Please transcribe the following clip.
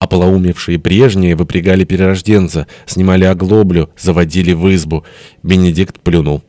Ополоумевшие прежние выпрягали перерожденца, снимали оглоблю, заводили в избу. Бенедикт плюнул.